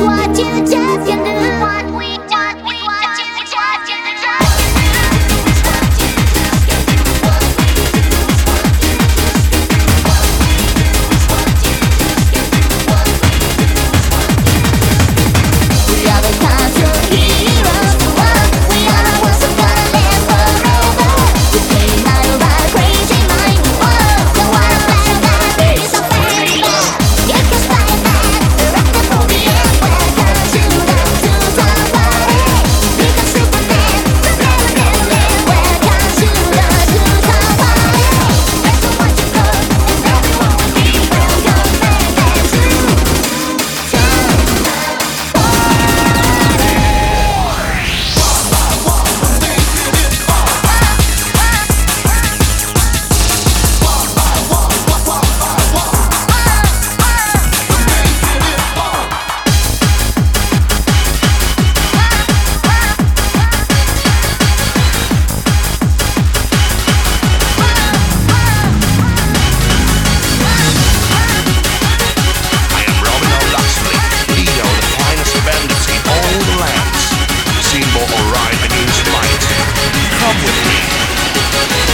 what you just